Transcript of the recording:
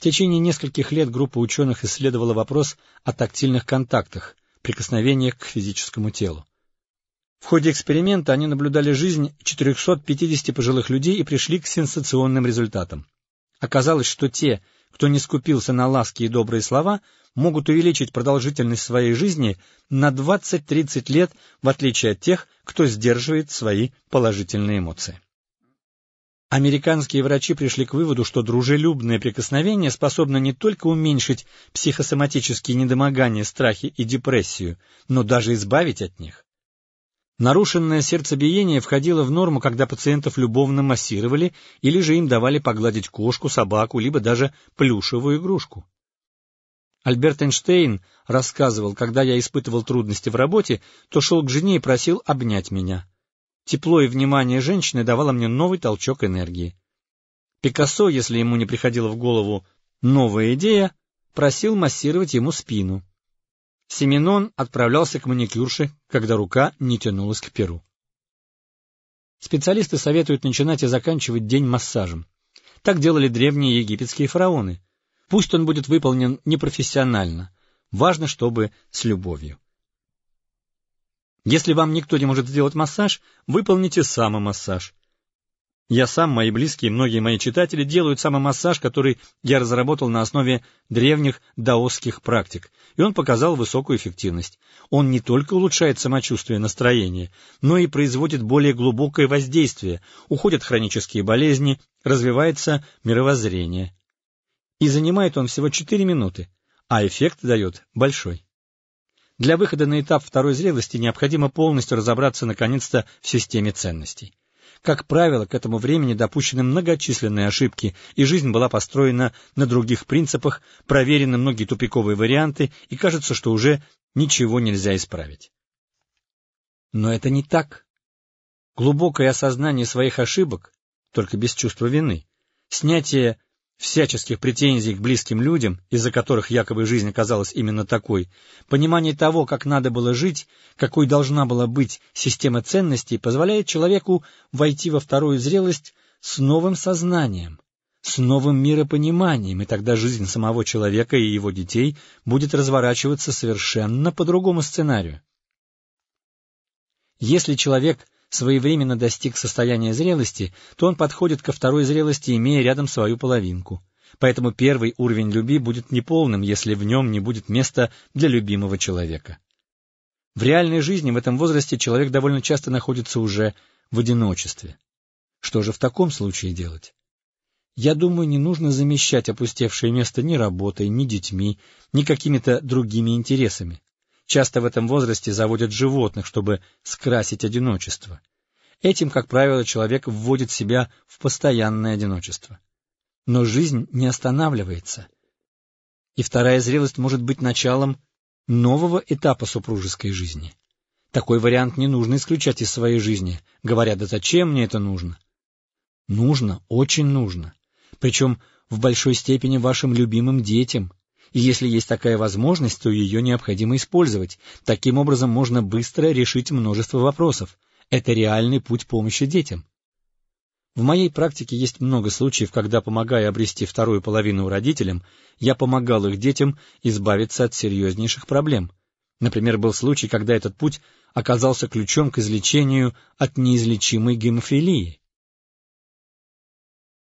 В течение нескольких лет группа ученых исследовала вопрос о тактильных контактах, прикосновениях к физическому телу. В ходе эксперимента они наблюдали жизнь 450 пожилых людей и пришли к сенсационным результатам. Оказалось, что те, кто не скупился на ласки и добрые слова, могут увеличить продолжительность своей жизни на 20-30 лет, в отличие от тех, кто сдерживает свои положительные эмоции. Американские врачи пришли к выводу, что дружелюбное прикосновение способно не только уменьшить психосоматические недомогания, страхи и депрессию, но даже избавить от них. Нарушенное сердцебиение входило в норму, когда пациентов любовно массировали или же им давали погладить кошку, собаку, либо даже плюшевую игрушку. Альберт Эйнштейн рассказывал, когда я испытывал трудности в работе, то шел к жене и просил обнять меня. Тепло и внимание женщины давало мне новый толчок энергии. Пикассо, если ему не приходила в голову новая идея, просил массировать ему спину. Семенон отправлялся к маникюрше, когда рука не тянулась к перу. Специалисты советуют начинать и заканчивать день массажем. Так делали древние египетские фараоны. Пусть он будет выполнен непрофессионально, важно, чтобы с любовью. Если вам никто не может сделать массаж, выполните самомассаж. Я сам, мои близкие, многие мои читатели делают самомассаж, который я разработал на основе древних даосских практик, и он показал высокую эффективность. Он не только улучшает самочувствие и настроение, но и производит более глубокое воздействие, уходят хронические болезни, развивается мировоззрение. И занимает он всего 4 минуты, а эффект дает большой. Для выхода на этап второй зрелости необходимо полностью разобраться наконец-то в системе ценностей. Как правило, к этому времени допущены многочисленные ошибки, и жизнь была построена на других принципах, проверены многие тупиковые варианты, и кажется, что уже ничего нельзя исправить. Но это не так. Глубокое осознание своих ошибок, только без чувства вины, снятие всяческих претензий к близким людям, из-за которых якобы жизнь оказалась именно такой, понимание того, как надо было жить, какой должна была быть система ценностей, позволяет человеку войти во вторую зрелость с новым сознанием, с новым миропониманием, и тогда жизнь самого человека и его детей будет разворачиваться совершенно по другому сценарию. Если человек своевременно достиг состояния зрелости, то он подходит ко второй зрелости, имея рядом свою половинку. Поэтому первый уровень любви будет неполным, если в нем не будет места для любимого человека. В реальной жизни в этом возрасте человек довольно часто находится уже в одиночестве. Что же в таком случае делать? Я думаю, не нужно замещать опустевшее место ни работой, ни детьми, ни какими-то другими интересами. Часто в этом возрасте заводят животных, чтобы скрасить одиночество. Этим, как правило, человек вводит себя в постоянное одиночество. Но жизнь не останавливается. И вторая зрелость может быть началом нового этапа супружеской жизни. Такой вариант не нужно исключать из своей жизни, говоря, да зачем мне это нужно? Нужно, очень нужно. Причем в большой степени вашим любимым детям, и если есть такая возможность, то ее необходимо использовать. Таким образом можно быстро решить множество вопросов. Это реальный путь помощи детям. В моей практике есть много случаев, когда, помогая обрести вторую половину родителям, я помогал их детям избавиться от серьезнейших проблем. Например, был случай, когда этот путь оказался ключом к излечению от неизлечимой гемофилии.